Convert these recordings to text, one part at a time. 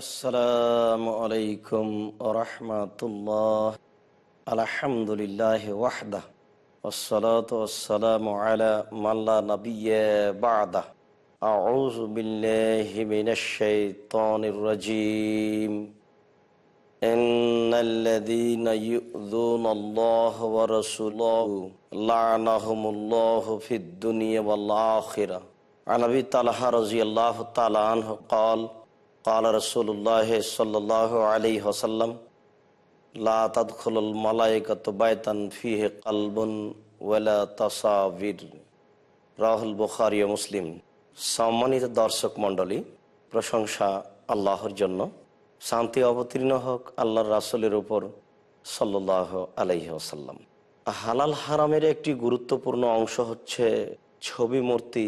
আসসালামু আলাইকুম রহমতুল্লাহ আলহামদুলিল্লাহ ওয়াহদা والصلاة والسلام على من لا نبي بعده أعوذ بالله من الشيطان الرجيم إن الذين يؤذون الله ورسوله لعنهم الله في الدنيا والآخرة عن أبي طلحة رضي الله تعالى عنه قال قال رسول الله صلى الله عليه وسلم لا تدخل الملائكة بيتا فيه قلب ولا تصاوير রাহুল বুখারি ও মুসলিম সম্মানিত দর্শক মণ্ডলী প্রশংসা আল্লাহর জন্য শান্তি অবতীর্ণ হোক আল্লাহর রাসুলের উপর সাল্লাহ আলহি আসাল্লাম হালাল হারামের একটি গুরুত্বপূর্ণ অংশ হচ্ছে ছবি মূর্তি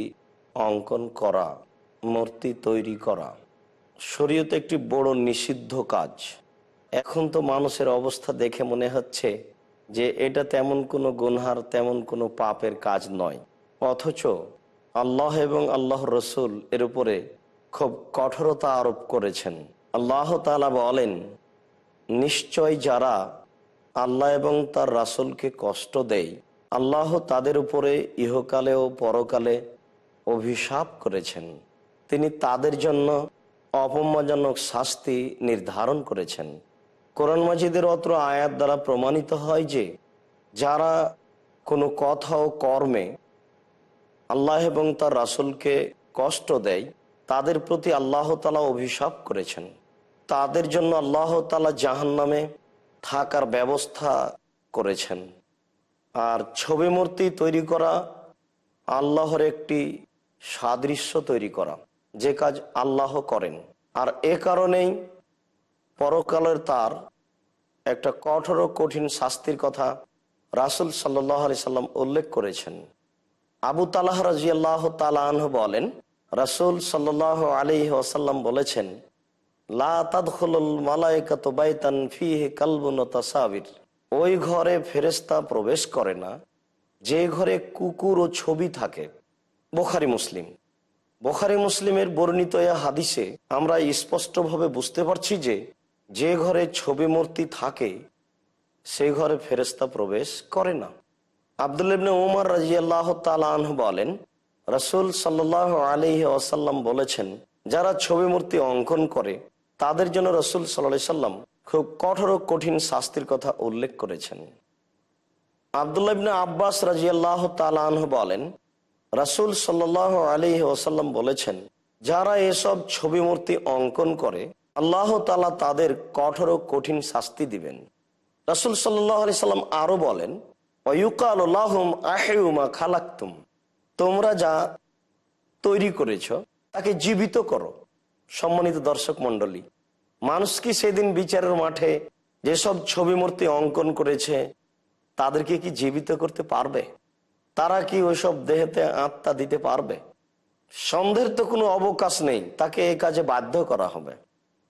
অঙ্কন করা মূর্তি তৈরি করা শরীয়তে একটি বড় নিষিদ্ধ কাজ। এখন তো মানুষের অবস্থা দেখে মনে হচ্ছে যে এটা তেমন কোনো গুনহার, তেমন কোনো পাপের কাজ নয়। অথচ আল্লাহ এবং আল্লাহ রসুল এর উপরে খুব কঠোরতা আরোপ করেছেন। আল্লাহ তালা বলেন, নিশ্চয় যারা আল্লাহ এবং তার রাসুলকে কষ্ট দেয়, আল্লাহ তাদের উপরে ইহকালে ও পরকালে অভিশাপ করেছেন। তিনি তাদের জন্য অপমানজনক শাস্তি নির্ধারণ করেছেন। কোরআন মাজিদের অত্র আয়াত দ্বারা প্রমাণিত হয় যে, যারা কোনো কথা ও কর্মে আল্লাহ এবং তার রাসুলকে কষ্ট দেয়, তাদের প্রতি আল্লাহ তালা অভিশাপ করেছেন। তাদের জন্য আল্লাহ তালা জাহান নামে থাকার ব্যবস্থা করেছেন। আর ছবি মূর্তি তৈরি করা আল্লাহর একটি সাদৃশ্য তৈরি করা। যে কাজ আল্লাহ করেন। আর এ কারণেই পরকালের তার একটা কঠোর কঠিন শাস্তির কথা রাসুল সাল্লাহ আলি সাল্লাম উল্লেখ করেছেন। আবু তালাহ রাজিয়াল্লাহ তালাহ বলেন, রাসুল সাল্লাহ আলী ওসাল্লাম বলেছেন ওই ঘরে ফেরেস্তা প্রবেশ করে না, যে ঘরে কুকুর ও ছবি থাকে। বোখারি, মুসলিম। বোখারি মুসলিমের বর্ণিত হাদিসে আমরা স্পষ্টভাবে বুঝতে পারছি যে যে ঘরে ছবি মূর্তি থাকে সেই ঘরে ফেরেস্তা প্রবেশ করে না। আবদুল্লিবনে উমর রাজিয়াল্লাহ তালাহ বলেন, রসুল সাল্লাহ আলহি আসাল্লাম বলেছেন, যারা ছবি মূর্তি অঙ্কন করে, তাদের জন্য রসুল সাল্লা সাল্লাম খুব কঠোর কঠিন শাস্তির কথা উল্লেখ করেছেন। আবদুল্লাবনে আব্বাস রাজিয়াল্লাহ তালাহ বলেন রাসুল সাল্লাহ আলী ওসাল্লাম বলেছেন, যারা এসব ছবি মূর্তি অঙ্কন করে, আল্লাহ তালা তাদের কঠোর কঠিন শাস্তি দিবেন। রাসুল সাল্লাম আরও বলেন খালাক্তুম। তোমরা যা তৈরি করেছ, তাকে জীবিত করো, সম্মানিত দর্শক মন্ডলী মানুষ কি সেদিন বিচারের মাঠে যেসব ছবি মূর্তি অঙ্কন করেছে, তাদেরকে কি জীবিত করতে পারবে? তারা কি ওইসব দেহেতে আত্মা দিতে পারবে? সন্দেহের তো কোনো অবকাশ নেই, তাকে এই কাজে বাধ্য করা হবে।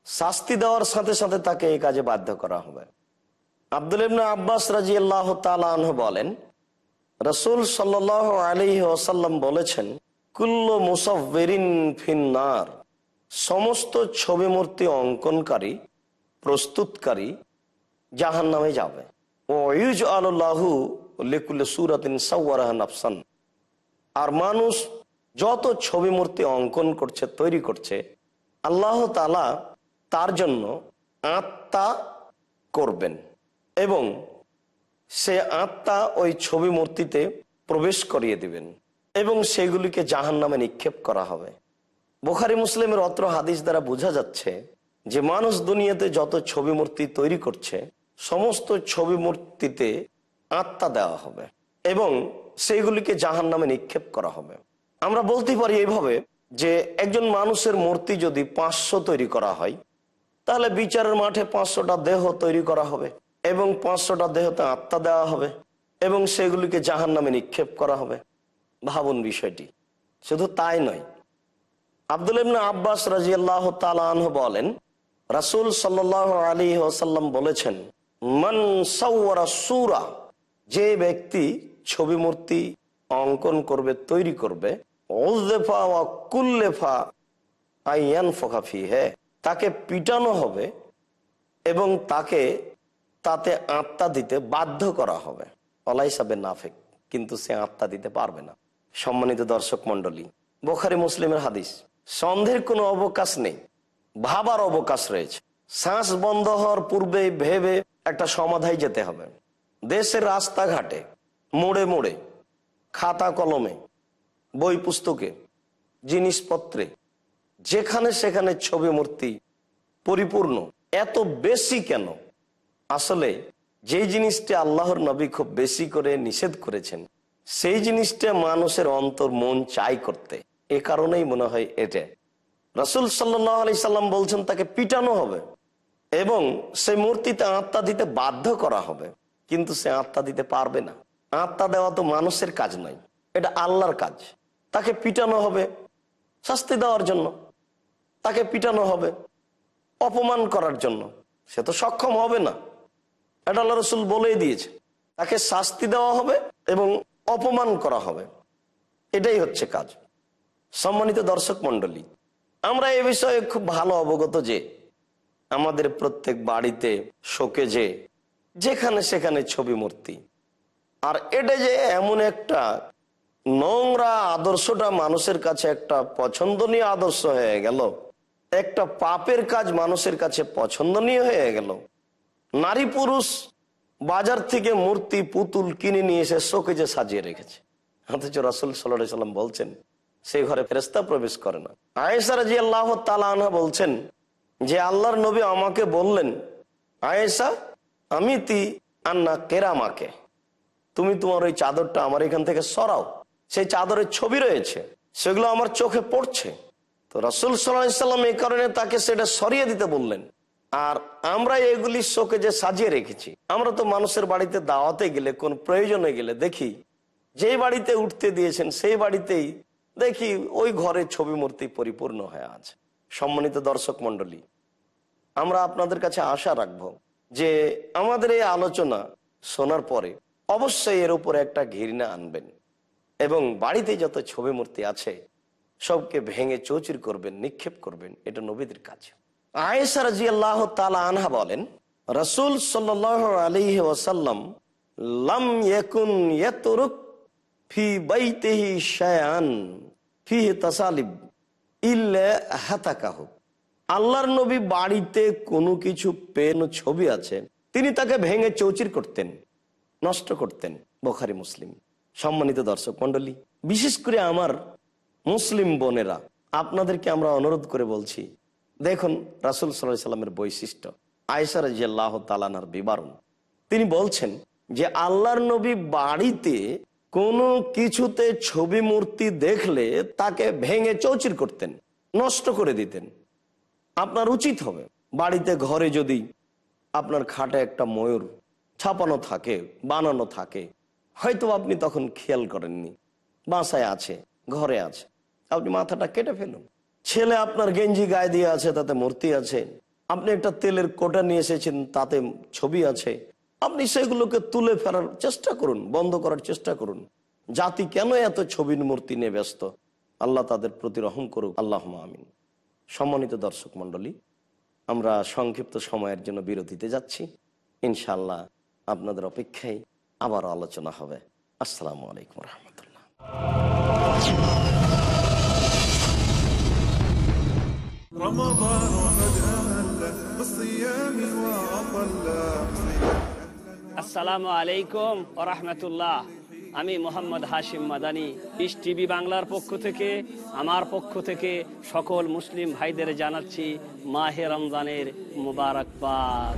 শাস্তি দেওয়ার সাথে সাথে তাকে এই কাজে বাধ্য করা হবে। আব্দুল ইবনা আব্বাস রাজি আল্লাহ তালাহ বলেন, রসুল সাল্লাহ আলী ওসাল্লাম বলেছেন, কুল্ল মুসাফিন ফিন্নার সমস্ত ছবি মূর্তি অঙ্কনকারী, প্রস্তুতকারী জাহান নামে যাবে। ও ইউজ আল্লাহু আফসান আর মানুষ যত ছবি মূর্তি অঙ্কন করছে, তৈরি করছে, আল্লাহ তালা তার জন্য আত্মা করবেন এবং সে আত্মা ওই ছবি মূর্তিতে প্রবেশ করিয়ে দিবেন এবং সেগুলিকে জাহান নামে নিক্ষেপ করা হবে। বোখারি মুসলিমের অত্র হাদিস দ্বারা বোঝা যাচ্ছে যে মানুষ দুনিয়াতে যত ছবি মূর্তি তৈরি করছে, সমস্ত ছবি মূর্তিতে আত্মা দেওয়া হবে এবং সেইগুলিকে জাহান নামে নিক্ষেপ করা হবে। আমরা বলতে পারি এইভাবে যে একজন মানুষের মূর্তি যদি পাঁচশো তৈরি করা হয়, তাহলে বিচারের মাঠে পাঁচশোটা দেহ তৈরি করা হবে এবং পাঁচশোটা দেহতে আত্মা দেওয়া হবে এবং সেগুলিকে জাহান নামে নিক্ষেপ করা হবে। ভাবুন বিষয়টি। শুধু তাই নয়, আব্দুল ইবনা আব্বাস রাজিয়াল্লাহ তালাহ বলেন, রাসুল সাল্লাহ আলী ওসাল্লাম বলেছেন, মন সৌরা সুরা যে ব্যক্তি ছবি মূর্তি অঙ্কন করবে, তৈরি করবে তাকে পিটানো হবে এবং তাকে তাতে আত্মা দিতে বাধ্য করা হবে। অলাই সাবে নাফেক, কিন্তু সে আত্মা দিতে পারবে না। সম্মানিত দর্শক মন্ডলী বোখারি মুসলিমের হাদিস, সন্দেহের কোনো অবকাশ নেই, ভাবার অবকাশ রয়েছে। শ্বাস বন্ধ হওয়ার পূর্বে ভেবে একটা সমাধায় যেতে হবে। দেশের রাস্তাঘাটে, মোড়ে মোড়ে, খাতা কলমে, বই পুস্তকে, জিনিসপত্রে, যেখানে সেখানে ছবি মূর্তি পরিপূর্ণ, এত বেশি কেন? আসলে যেই জিনিসটি আল্লাহর নবী খুব বেশি করে নিষেধ করেছেন, সেই জিনিসটা মানুষের অন্তর, মন চাই করতে। এ কারণেই মনে হয় এটা। রসুল সাল্লি সাল্লাম বলছেন তাকে পিটানো হবে এবং সেই মূর্তিতে আত্মা দিতে বাধ্য করা হবে। কিন্তু সে আত্মা দিতে পারবে না। আত্মা দেওয়া তো মানুষের কাজ নয়, এটা আল্লাহর কাজ। তাকে পিটানো হবে শাস্তি দেওয়ার জন্য, তাকে পিটানো হবে অপমান করার জন্য। সে তো সক্ষম হবে না। এটা আল্লাহ রসুল বলেই দিয়েছে। তাকে শাস্তি দেওয়া হবে এবং অপমান করা হবে। এটাই হচ্ছে কাজ। সম্মানিত দর্শক মন্ডলী আমরা এ বিষয়ে খুব ভালো অবগত যে আমাদের প্রত্যেক বাড়িতে শোকে যে যেখানে সেখানে ছবি মূর্তি। আর এটা যে এমন একটা নোংরা আদর্শটা মানুষের কাছে একটা পছন্দনীয় আদর্শ হয়ে গেল, একটা পাপের কাজ মানুষের কাছে পছন্দনীয় হয়ে গেল। নারী পুরুষ বাজার থেকে মূর্তি, পুতুল কিনে নিয়ে এসে শোকেজে সাজিয়ে রেখেছে। অথচ রাসুল সাল্লাহ সাল্লাম বলছেন সেই ঘরে ফেরেস্তা প্রবেশ করে না। আয়েসার জি আল্লাহ তালা বলছেন যে, আল্লাহর নবী আমাকে বললেন আয়েসা আমি তি আন্না কেরামাকে। তুমি তোমার ওই চাদরটা আমার এখান থেকে সরাও। সেই চাদরের ছবি রয়েছে, সেগুলো আমার চোখে পড়ছে। তো রাসুল সাল্লাম এই কারণে তাকে সেটা সরিয়ে দিতে বললেন। আর আমরা এগুলি শোকে যে সাজিয়ে রেখেছি, আমরা তো মানুষের বাড়িতে দাওয়াতে গেলে, কোন প্রয়োজনে গেলে দেখি, যেই বাড়িতে উঠতে দিয়েছেন সেই বাড়িতেই দেখি ওই ঘরের ছবি মূর্তি পরিপূর্ণ হয়ে আছে। সম্মানিত দর্শক মন্ডলী আমরা আপনাদের কাছে আশা রাখব যে আমাদের এই আলোচনা শোনার পরে অবশ্যই এর উপরে একটা ঘৃণা আনবেন এবং বাড়িতে যত ছবি মূর্তি আছে, সবকে ভেঙে চৌচির করবেন, নিক্ষেপ করবেন, এটা নবীদের কাজ। আয়েসা রাজি আল্লাহ তালা আনহা বলেন, রসুল সাল আলী ওসাল্লাম লাম ইয়েকুন ইয়েতুরুক ফি বাইতেহি শায়ান ফি তাসালিব ইল্লে হাতাকাহ। আল্লাহর নবী বাড়িতে কোনো কিছু পেন ছবি আছে। তিনি তাকে ভেঙে চৌচির করতেন, নষ্ট করতেন, বোখারি মুসলিম। সম্মানিত দর্শক মন্ডলী বিশেষ করে আমার মুসলিম বোনেরা, আপনাদেরকে আমরা অনুরোধ করে বলছি, দেখুন রাসুল সাল্লাহ সাল্লামের বৈশিষ্ট্য আয়সা রাজিয়াল্লাহ তালানার বিবরণ। তিনি বলছেন যে আল্লাহর নবী বাড়িতে কোনো কিছুতে ছবি মূর্তি দেখলে তাকে ভেঙে চৌচির করতেন, নষ্ট করে দিতেন। আপনার উচিত হবে। বাড়িতে, ঘরে যদি আপনার খাটে একটা ময়ূর ছাপানো থাকে, বানানো থাকে হয়তো আপনি তখন খেয়াল করেননি। বাসায় আছে, ঘরে আছে। আপনি মাথাটা কেটে ফেলুন। ছেলে আপনার গেঞ্জি গায়ে দিয়ে আছে, তাতে মূর্তি আছে। আপনি একটা তেলের কোটা নিয়ে এসেছেন, তাতে ছবি আছে। আপনি সেগুলোকে তুলে ফেলার চেষ্টা করুন, বন্ধ করার চেষ্টা করুন। জাতি কেন এত ছবির মূর্তি নিয়ে ব্যস্ত? আল্লাহ তাদের প্রতি রহম করুক। আল্লাহ আমিন। সম্মানিত দর্শক মন্ডলী আমরা সংক্ষিপ্ত সময়ের জন্য বিরতিতে যাচ্ছি। ইনশাল্লাহ আপনাদের অপেক্ষায় আবার আলোচনা হবে। আসসালামু আলাইকুম রহমতুল্লাহ। আসসালামু আলাইকুম রহমতুল্লাহ। আমি মোহাম্মদ হাশিম মাদানি ইস টিভি বাংলার পক্ষ থেকে, আমার পক্ষ থেকে সকল মুসলিম ভাইদের জানাচ্ছি মাহে রমজানের মুবারকবাদ।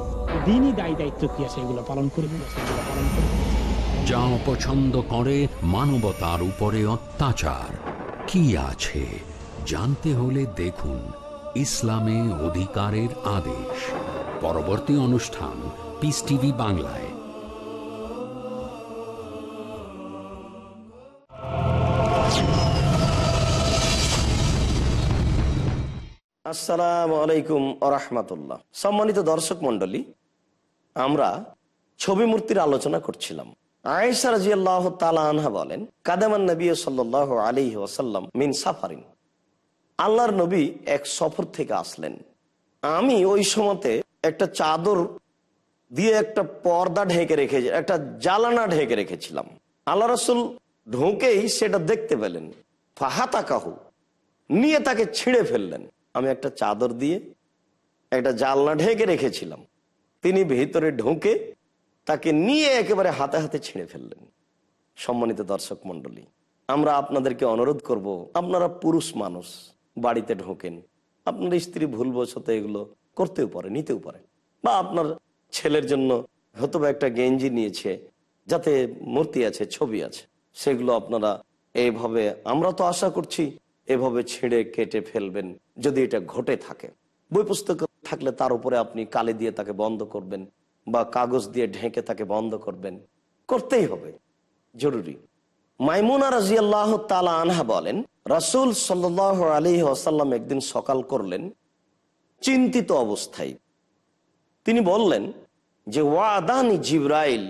দিনই দায় দায়িত্ব কি আছে? এগুলো পালন করব সেগুলো পালন করব যা অপছন্দ করে মানবতার উপরে অত্যাচার। কি আছে? জানতে হলে দেখুন ইসলামে অধিকারের আদেশ। পরবর্তী অনুষ্ঠান পিস টিভি বাংলায়। আসসালামু আলাইকুম আরহামতুল্লাহ সম্মানিত দর্শক মন্ডলী আমরা ছবি মূর্তির আলোচনা করছিলাম। আয়েশা রাজিয়াল্লাহ তালা আনহা বলেন, কাদামান নবী সাল্লাহ আলী ওসাল্লাম মিন সাফারিন। আল্লাহর নবী এক সফর থেকে আসলেন। আমি ওই সময়তে একটা চাদর দিয়ে একটা পর্দা ঢেকে রেখে, একটা জ্বালানা ঢেকে রেখেছিলাম। আল্লাহ রসুল ঢোকেই সেটা দেখতে পেলেন। ফাহাতা কাহু নিয়ে তাকে ছিঁড়ে ফেললেন। আমি একটা চাদর দিয়ে একটা জালনা ঢেকে রেখেছিলাম। তিনি ভিতরে ঢোকে তাকে নিয়ে একেবারে হাতে হাতে ছিঁড়ে ফেললেন। সম্মানিত দর্শক মন্ডলী আমরা আপনাদেরকে অনুরোধ করব, আপনারা পুরুষ মানুষ, বাড়িতে ঢোকেন। আপনার স্ত্রী ভুলবশত এগুলো করতেও পারে, নিতেও পারে। বা আপনার ছেলের জন্য হয়তো একটা গেঞ্জি নিয়েছে, যাতে মূর্তি আছে, ছবি আছে, সেগুলো আপনারা এইভাবে আমরা তো আশা করছি, এভাবে ছিঁড়ে কেটে ফেলবেন, যদি এটা ঘটে থাকে। বই পুস্তক থাকলে তার উপরে আপনি কালি দিয়ে তাকে বন্ধ করবেন বা কাগজ দিয়ে ঢেকে তাকে বন্ধ করবেন। করতেই হবে। জরুরি। মাইমুনা রাজি আল্লাহ তালা আনহা বলেন, রাসুল সাল্লাহ আলী আসাল্লাম একদিন সকাল করলেন, চিন্তিত অবস্থায়। তিনি বললেন যে, ওয়াদানি জিব্রাইল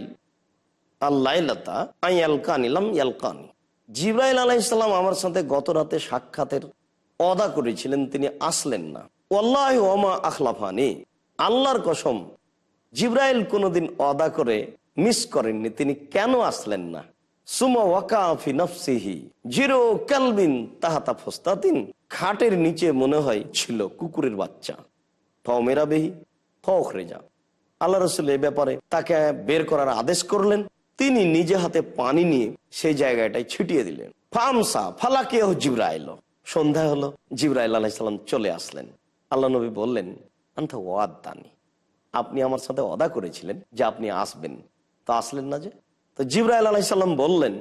ইয়ালকানি। জিব্রাইল আলাইসাল্লাম আমার সাথে গত রাতে সাক্ষাতের অদা করেছিলেন, তিনি আসলেন না। ওল্লাহ ওমা আখলাফানি। আল্লাহর কসম, জিব্রাইল কোনোদিন অদা করে মিস করেননি। তিনি কেন আসলেন না? সুমা ওয়াকাফি নফসিহি। জিরো ক্যালবিন তাহাতা ফস্তাতিন। খাটের নিচে মনে হয় ছিল কুকুরের বাচ্চা। ফাও মেরা বেহি ফখরে যা আল্লাহ রসুল এ ব্যাপারে তাকে বের করার আদেশ করলেন। তিনি নিজে হাতে পানি নিয়ে সেই জায়গাটায় ছিটিয়ে দিলেন। ফামসা ফালাকে জিব্রাইল। সন্ধ্যা হলো, জিব্রাইল আলাইসাল্লাম চলে আসলেন। আল্লাহ নবী বললেন আন্থা ওয়াদ দানি আপনি আমার সাথে অদা করেছিলেন যে আপনি আসবেন। তো আসলেন না যে? তো জিব্রাইল আলাইসাল্লাম বললেন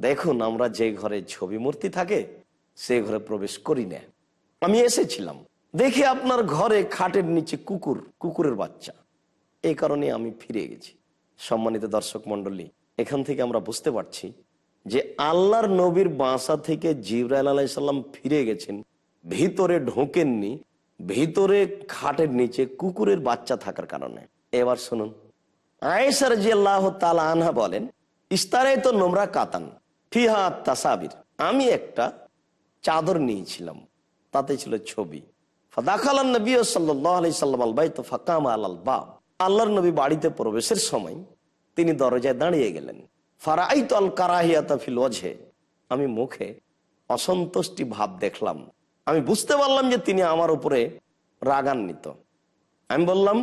দেখুন, আমরা যে ঘরে ছবি মূর্তি থাকে সেই ঘরে প্রবেশ করি না। আমি এসেছিলাম। দেখি আপনার ঘরে খাটের নিচে কুকুর, কুকুরের বাচ্চা। এই কারণে আমি ফিরে গেছি। সম্মানিত দর্শক মন্ডলী এখান থেকে আমরা বুঝতে পারছি যে আল্লাহর নবীর বাসা থেকে জিব্রাইল আলাইসাল্লাম ফিরে গেছেন, ভিতরে ঢোকেননি, ভিতরে খাটের নিচে কুকুরের বাচ্চা থাকার কারণে। এবার শুনুন আয়েসার আনহা বলেন তো নোমরা কাতান ফিহা তাসাবির। আমি একটা চাদর নিয়েছিলাম, তাতে ছিল ছবি। নবী আল্লাহর নবী বাড়িতে প্রবেশের সময় তিনি দরজায় দাঁড়িয়ে গেলেন। ফারাই তো আল কারাহিয়াতা ফিল ওঝে আমি মুখে অসন্তুষ্টি ভাব দেখলাম। আমি বুঝতে পারলাম যে তিনি আমার উপরে রাগান্বিত। আমি বললাম,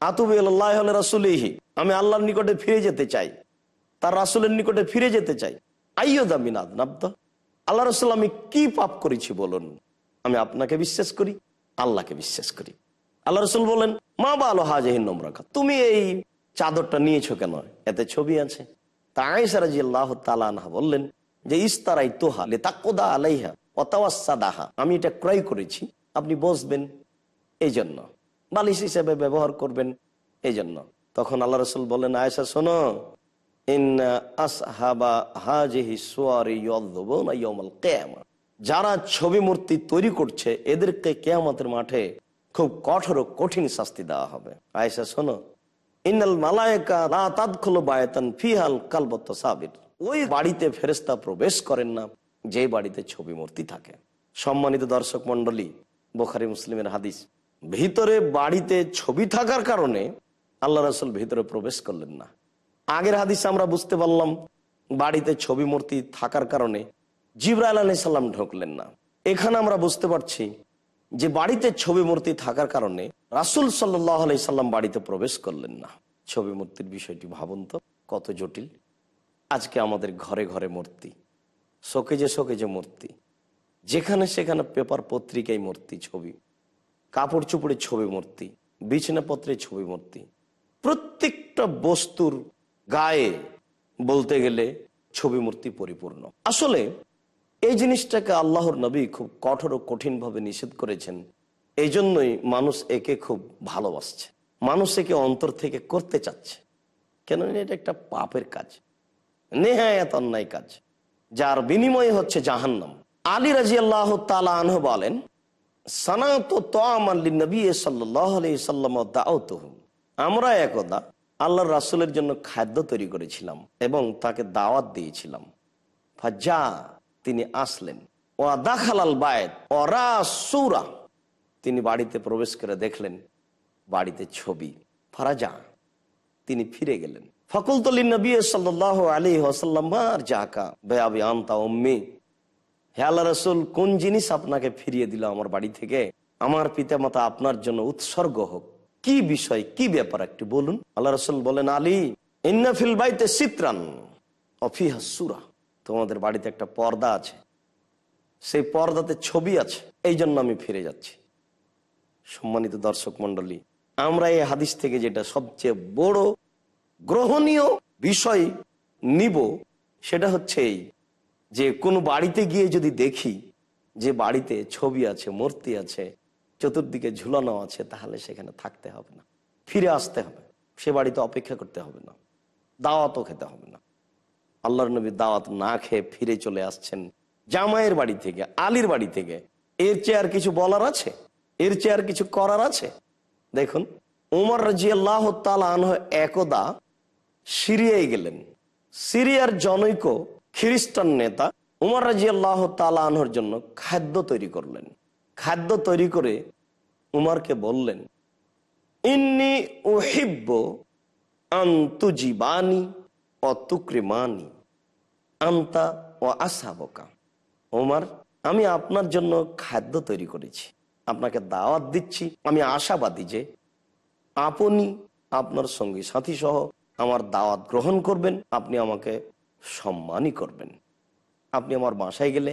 আতুবি আল্লাহ রাসুলিহি, আমি আল্লাহর নিকটে ফিরে যেতে চাই। তার রাসুলের নিকটে ফিরে যেতে চাই। আইয় দামিন আদনাব্দ আল্লাহ রসুল, আমি কি পাপ করেছি বলুন? আমি আপনাকে বিশ্বাস করি, আল্লাহকে বিশ্বাস করি। আল্লাহ রসুল বলেন মা বা আলো নম্রাখা তুমি এই চাদরটা নিয়েছো কেন? এতে ছবি আছে। তা আয়সারাজি আল্লাহ তালানহা বললেন যে ইস্তারাই তোহা লে তাকোদা আলাইহা অতাওয়াসাদাহা আমি এটা ক্রয় করেছি, আপনি বসবেন এই জন্য বালিশ হিসেবে ব্যবহার করবেন এই জন্য তখন আল্লাহ রসুল বললেন আয়সা শোনো যারা ছবি মূর্তি তৈরি করছে, এদেরকে কেয়ামতের মাঠে খুব কঠোর কঠিন শাস্তি দেওয়া হবে। আয়সা শোনো প্রবেশ করেন না, যে বাড়িতে ছবি মূর্তি থাকে। সম্মানিত দর্শক মন্ডলী বোখারি মুসলিমের হাদিস। ভিতরে বাড়িতে ছবি থাকার কারণে আল্লাহ রসুল ভিতরে প্রবেশ করলেন না। আগের হাদিসে আমরা বুঝতে পারলাম, বাড়িতে ছবি মূর্তি থাকার কারণে জিব্রাইল আলাইসাল্লাম ঢুকলেন না। এখানে আমরা বুঝতে পারছি যে বাড়িতে ছবি মূর্তি থাকার কারণে রাসুল সাল্লাহ আলাইসাল্লাম বাড়িতে প্রবেশ করলেন না। ছবি মূর্তির বিষয়টি ভাবুন তো, কত জটিল। আজকে আমাদের ঘরে ঘরে মূর্তি, শোকেজে শোকেজে মূর্তি, যেখানে সেখানে পেপার পত্রিকায় মূর্তি ছবি, কাপড় চুপড়ে ছবি মূর্তি বিছানাপত্রে ছবি মূর্তি, প্রত্যেকটা বস্তুর গায়ে বলতে গেলে ছবি মূর্তি পরিপূর্ণ। আসলে এই জিনিসটাকে আল্লাহর নবী খুব কঠোর ও কঠিনভাবে নিষেধ করেছেন। এই জন্যই মানুষ একে খুব ভালোবাসছে। মানুষ একে অন্তর থেকে করতে চাচ্ছে। কেন এটা একটা পাপের কাজ। নেহায়াত অন্যায় কাজ। যার বিনিময়ে হচ্ছে জাহান্নাম। আলী রাজি আল্লাহ আনহ বলেন আমরা একদা আল্লাহ রাসুলের জন্য খাদ্য তৈরি করেছিলাম এবং তাকে দাওয়াত দিয়েছিলাম। তিনি আসলেন। ও দাখালাল বায়ত ওরা সুরা। তিনি বাড়িতে প্রবেশ করে দেখলেন, বাড়িতে ছবি। ফারাজা, তিনি ফিরে গেলেন। ফকুলতলি নবী সাল্লাহ আলী ওসাল্লাম আর জাকা বেয়াবি আন্তা উম্মি? হে আল্লাহ রসুল, কোন জিনিস আপনাকে ফিরিয়ে দিল আমার বাড়ি থেকে? আমার পিতামাতা আপনার জন্য উৎসর্গ হোক। কি বিষয়, কি ব্যাপার একটু বলুন? আল্লাহ রসুল বলেন, আলী ইন্নাফিল বাইতে সিত্রান অফিহা সুরা। তোমাদের বাড়িতে একটা পর্দা আছে। সেই পর্দাতে ছবি আছে। এই জন্য আমি ফিরে যাচ্ছি। সম্মানিত দর্শক মন্ডলী আমরা এই হাদিস থেকে যেটা সবচেয়ে বড় গ্রহণীয় বিষয় নিব, সেটা হচ্ছে এই যে কোনো বাড়িতে গিয়ে যদি দেখি যে বাড়িতে ছবি আছে, মূর্তি আছে, চতুর্দিকে ঝুলানো আছে, তাহলে সেখানে থাকতে হবে না, ফিরে আসতে হবে, সে বাড়িতে অপেক্ষা করতে হবে না, দাওয়াতও খেতে হবে না। আল্লাহর নবী দাওয়াত না খেয়ে ফিরে চলে আসছেন জামাইয়ের বাড়ি থেকে, আলীর বাড়ি থেকে, এর চেয়ে আর কিছু বলার আছে? এর চেয়ে আর কিছু করার আছে? দেখুন, উমর রাজি আল্লাহ আনহ একদা সিরিয়ায় গেলেন। সিরিয়ার জনৈক খ্রিস্টান নেতা উমর রাজি আল্লাহ আনহর জন্য খাদ্য তৈরি করলেন। খাদ্য তৈরি করে উমারকে বললেন, ইন্নি ওহিব্য আন্তুজিবানি অতুক্রিমানি আন্তা ও আসাবকা। ওমার আমি আপনার জন্য খাদ্য তৈরি করেছি। আপনাকে দাওয়াত দিচ্ছি। আমি আশাবাদী যে আপনি আপনার সঙ্গী সাথী সহ আমার দাওয়াত গ্রহণ করবেন। আপনি আমাকে সম্মানই করবেন। আপনি আমার বাসায় গেলে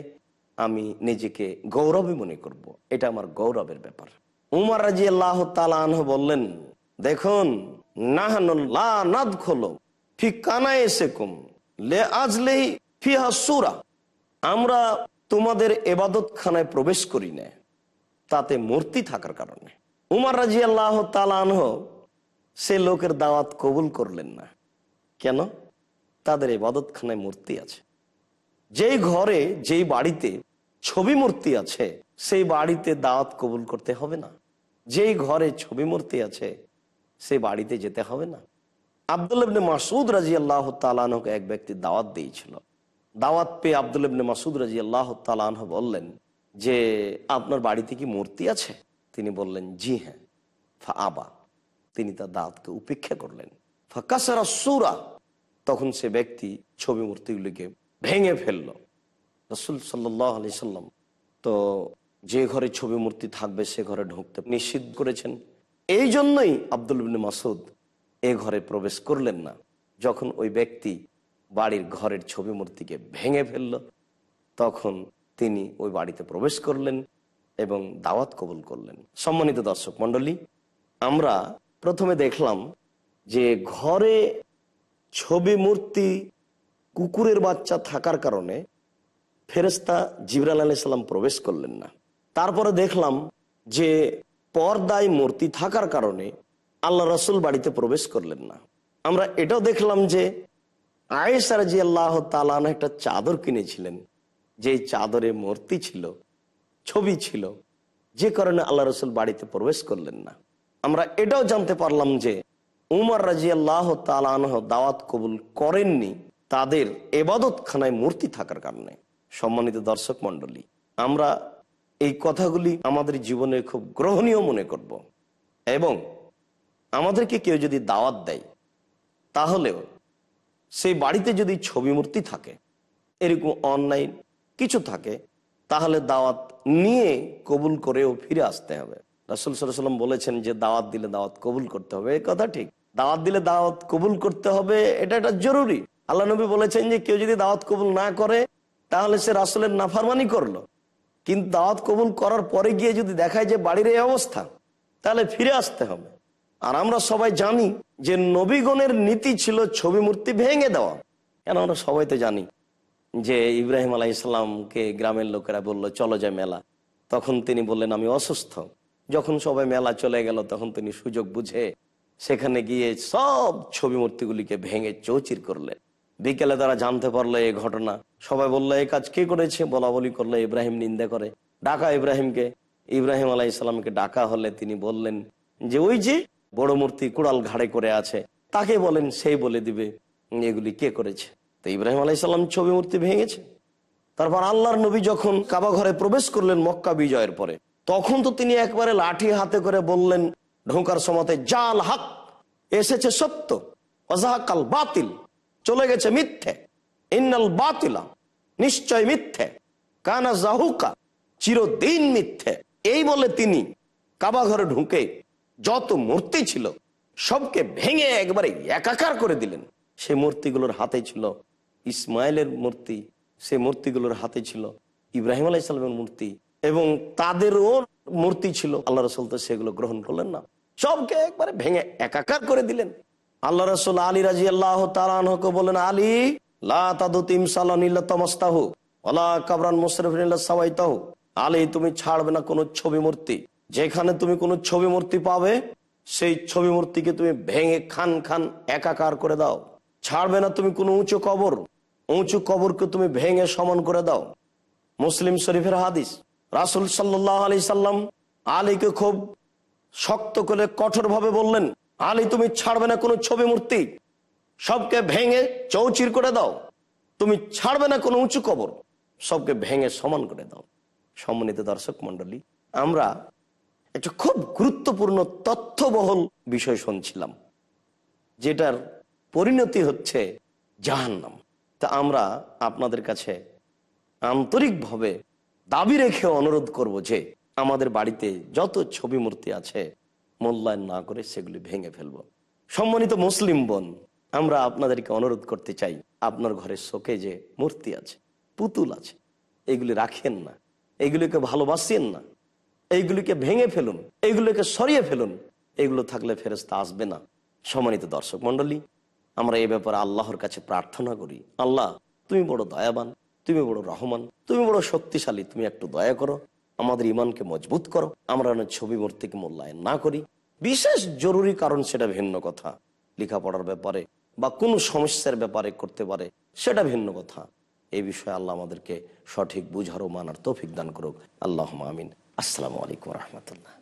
আমি নিজেকে গৌরবী মনে করব। এটা আমার গৌরবের ব্যাপার। উমার রাজি আল্লাহ তালাহ বললেন, দেখুন আমরা তোমাদের এবাদত খানায় প্রবেশ করি না। তাতে মূর্তি থাকার কারণে। উমার রাজি আল্লাহ তালানহ সে লোকের দাওয়াত কবুল করলেন না। কেন? তাদের এবাদতখানায় মূর্তি আছে। যেই ঘরে, যেই বাড়িতে ছবি মূর্তি আছে, সেই বাড়িতে দাওয়াত কবুল করতে হবে না। যেই ঘরে ছবি মূর্তি আছে, সেই বাড়িতে যেতে হবে না। আব্দুল ইবনে মাসুদ রাজি আল্লাহ তালানহকে এক ব্যক্তি দাওয়াত দিয়েছিল। দাওয়াত পেয়ে আব্দুল ইবনে মাসুদ রাজি আল্লাহ তালানহ বললেন যে আপনার বাড়িতে কি মূর্তি আছে? তিনি বললেন, জি হ্যাঁ। ফা আবা তিনি তার দাওয়াতকে উপেক্ষা করলেন। ফাঁকাসারা সুরা। তখন সে ব্যক্তি ছবি মূর্তিগুলিকে ভেঙে ফেলল। রসুল সাল্লাহ আলি সাল্লাম তো যে ঘরে ছবি মূর্তি থাকবে, সে ঘরে ঢুকতে নিষিদ্ধ করেছেন। এই জন্যই আব্দুল মাসুদ এ ঘরে প্রবেশ করলেন না। যখন ওই ব্যক্তি বাড়ির ঘরের ছবি মূর্তিকে ভেঙে ফেলল, তখন তিনি ওই বাড়িতে প্রবেশ করলেন এবং দাওয়াত কবুল করলেন। সম্মানিত দর্শক মন্ডলী আমরা প্রথমে দেখলাম যে ঘরে ছবি, মূর্তি, কুকুরের বাচ্চা থাকার কারণে ফেরেস্তা জিবরাল আলি সাল্লাম প্রবেশ করলেন না। তারপরে দেখলাম যে পর্দায় মূর্তি থাকার কারণে আল্লাহ রসুল বাড়িতে প্রবেশ করলেন না। আমরা এটাও দেখলাম যে আয়েসার জি আল্লাহ তালান একটা চাদর কিনেছিলেন। যে চাদরে মূর্তি ছিল, ছবি ছিল, যে কারণে আল্লাহ রসুল বাড়িতে প্রবেশ করলেন না। আমরা এটাও জানতে পারলাম যে উমর রাজি আল্লাহ তালানহ দাওয়াত কবুল করেননি তাদের এবাদত খানায় মূর্তি থাকার কারণে। সম্মানিত দর্শক মন্ডলী আমরা এই কথাগুলি আমাদের জীবনে খুব গ্রহণীয় মনে করব এবং আমাদেরকে কেউ যদি দাওয়াত দেয়, তাহলেও সেই বাড়িতে যদি ছবি মূর্তি থাকে, এরকম অন্যায় কিছু থাকে, তাহলে দাওয়াত নিয়ে কবুল করেও ফিরে আসতে হবে। রাসুল সাল্লাম বলেছেন যে দাওয়াত দিলে দাওয়াত কবুল করতে হবে এই কথা ঠিক। দাওয়াত দিলে দাওয়াত কবুল করতে হবে, এটা এটা জরুরি। আল্লাহ নবী বলেছেন যে কেউ যদি দাওয়াত কবুল না করে, তাহলে সে রাসুলের নাফারমানি করল। কিন্তু দাওয়াত কবুল করার পরে গিয়ে যদি দেখায় যে বাড়ির এই অবস্থা, তাহলে ফিরে আসতে হবে। আর আমরা সবাই জানি যে নবীগণের নীতি ছিল ছবি মূর্তি ভেঙে দেওয়া। কেন আমরা সবাই তো জানি? যে ইব্রাহিম আলাহ ইসলামকে গ্রামের লোকেরা বলল, চলো যায় মেলা। তখন তিনি বললেন, আমি অসুস্থ। যখন সবাই মেলা চলে গেল, তখন তিনি সুযোগ বুঝে সেখানে গিয়ে সব ছবি মূর্তিগুলিকে ভেঙে চৌচির করলেন। বিকেলে তারা জানতে পারল এই ঘটনা। সবাই বলল এই কাজ কে করেছে? বলা বলি করল, ইব্রাহিম নিন্দা করে। ডাকা ইব্রাহিমকে। ইব্রাহিম আলাহ ইসলামকে ডাকা হলে তিনি বললেন যে, ওই যে বড় মূর্তি কুড়াল ঘাড়ে করে আছে, তাকে বলেন, সেই বলে দিবে। এগুলি কে করেছে? তো ইব্রাহিম আলাহ ইসলাম ছবি মূর্তি ভেঙেছে তারপর আল্লাহর নবী যখন কাবা ঘরে প্রবেশ করলেন মক্কা বিজয়ের পরে, তখন তো তিনি একবারে লাঠি হাতে করে বললেন, ঢোকার সময়তে জাল হাক, এসেছে সত্য অজাহাকাল বাতিল, চলে গেছে মিথ্যে, ইন্নাল বাতিলা, নিশ্চয় মিথ্যে, কানা জাহুকা, চিরদিন মিথ্যে। এই বলে তিনি কাবা ঘরে ঢুকে যত মূর্তি ছিল, সবকে ভেঙে একবারে একাকার করে দিলেন। সে মূর্তিগুলোর হাতে ছিল ইসমাইলের মূর্তি সে মূর্তিগুলোর হাতে ছিল ইব্রাহিম আলাহ ইসলামের মূর্তি এবং তাদেরও মূর্তি ছিল। আল্লাহ রসুল তো সেগুলো গ্রহণ করলেন না। সবকে একবারে ভেঙে একাকার করে দিলেন। আল্লাহ রসুল আলী রাজি আল্লাহ তালানহকে বলেন আলী আলী, তুমি ছাড়বে না কোনো ছবি মূর্তি। যেখানে তুমি কোনো ছবি মূর্তি পাবে, সেই ছবি মূর্তিকে তুমি ভেঙে খান খান একাকার করে দাও। ছাড়বে না তুমি কোনো উঁচু কবর। উঁচু কবরকে তুমি ভেঙে সমান করে দাও। মুসলিম শরীফের হাদিস, রাসুল সাল্লাহ আলি সাল্লাম আলীকে খুব শক্ত করে কঠোর ভাবে বললেন, আলী, তুমি ছাড়বে না কোনো ছবি মূর্তি, সবকে ভেঙে চৌচির করে দাও। তুমি ছাড়বে না কোনো উঁচু কবর, সবকে ভেঙে সমান করে দাও। সম্মানিত দর্শক মন্ডলী আমরা একটা খুব গুরুত্বপূর্ণ তথ্যবহল বিষয় শুনছিলাম, যেটার পরিণতি হচ্ছে জাহান্নাম। তা আমরা আপনাদের কাছে আন্তরিকভাবে দাবি রেখে অনুরোধ করব যে আমাদের বাড়িতে যত ছবি মূর্তি আছে মূল্যায়ন না করে সেগুলি ভেঙে ফেলব। সম্মানিত মুসলিম বোন, আমরা আপনাদেরকে অনুরোধ করতে চাই, আপনার ঘরের শোকে যে মূর্তি আছে, পুতুল আছে, এগুলি রাখেন না, এগুলিকে ভালোবাসেন না এইগুলিকে ভেঙে ফেলুন এইগুলোকে সরিয়ে ফেলুন, এগুলো থাকলে ফেরস্তা আসবে না। সম্মানিত দর্শক মন্ডলী আমরা এই ব্যাপারে আল্লাহর কাছে প্রার্থনা করি, আল্লাহ, তুমি বড় দয়াবান, তুমি বড় রহমান, তুমি বড় শক্তিশালী, তুমি একটু দয়া করো, আমাদের ইমানকে মজবুত করো, আমরা ছবি মূর্তিকে মূল্যায়ন না করি। বিশেষ জরুরি কারণ সেটা ভিন্ন কথা। লেখাপড়ার ব্যাপারে বা কোনো সমস্যার ব্যাপারে করতে পারে, সেটা ভিন্ন কথা। এই বিষয়ে আল্লাহ আমাদেরকে সঠিক বুঝার ও মানার তৌফিক দান করুক। আল্লাহ আমিন। আসসালামু আলাইকুম রহমতুল্লাহ।